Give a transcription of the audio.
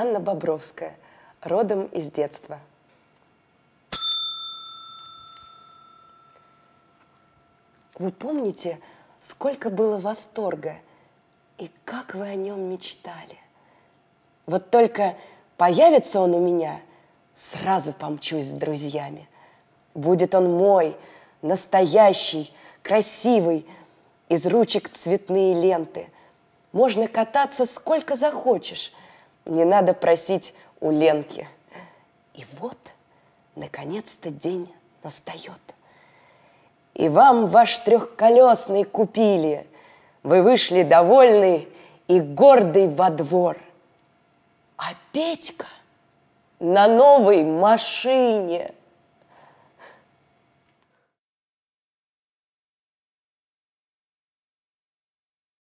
Анна Бобровская, родом из детства. Вы помните, сколько было восторга и как вы о нем мечтали? Вот только появится он у меня, сразу помчусь с друзьями. Будет он мой, настоящий, красивый, из ручек цветные ленты. Можно кататься сколько захочешь, не надо просить у Ленки. И вот, наконец-то день настает. И вам ваш трехколесный купили. Вы вышли довольный и гордый во двор. А Петька на новой машине –